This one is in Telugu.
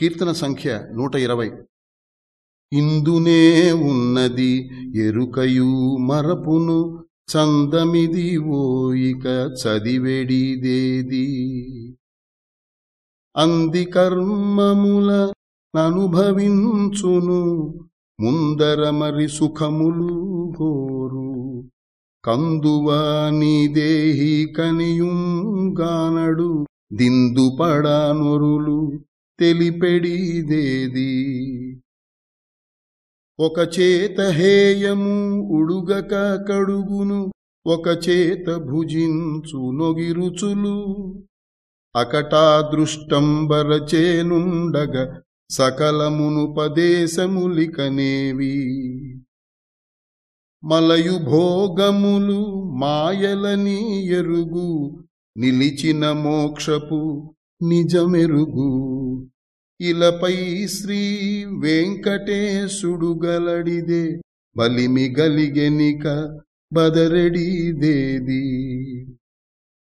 కీర్తన సంఖ్య నూట ఇరవై. ఇందునే ఉన్నది ఎరుకయు మరపును చందమిది ఓయిక చదివెడిదేది. అంది కర్మముల ననుభవించును ముందర మరి సుఖములు గోరు కందువా నీ దేహి కనియుంగానడు దిందుపడానొరులు తెలిపెడిదేది? ఒక చేత హేయము ఉడుగక కడుగును ఒక చేత భుజించు నొగిరుచులు. అకటా దృష్టంబరచేనుండగ సకలమునుపదేశములికనేవి మలయు భోగములు మాయలని ఎరుగు నిలిచిన మోక్షపు నిజమెరుగు. ఇలపై శ్రీ వెంకటేశుడు గలడిదే బలిమి గలిగెనిక బదరెడిదేది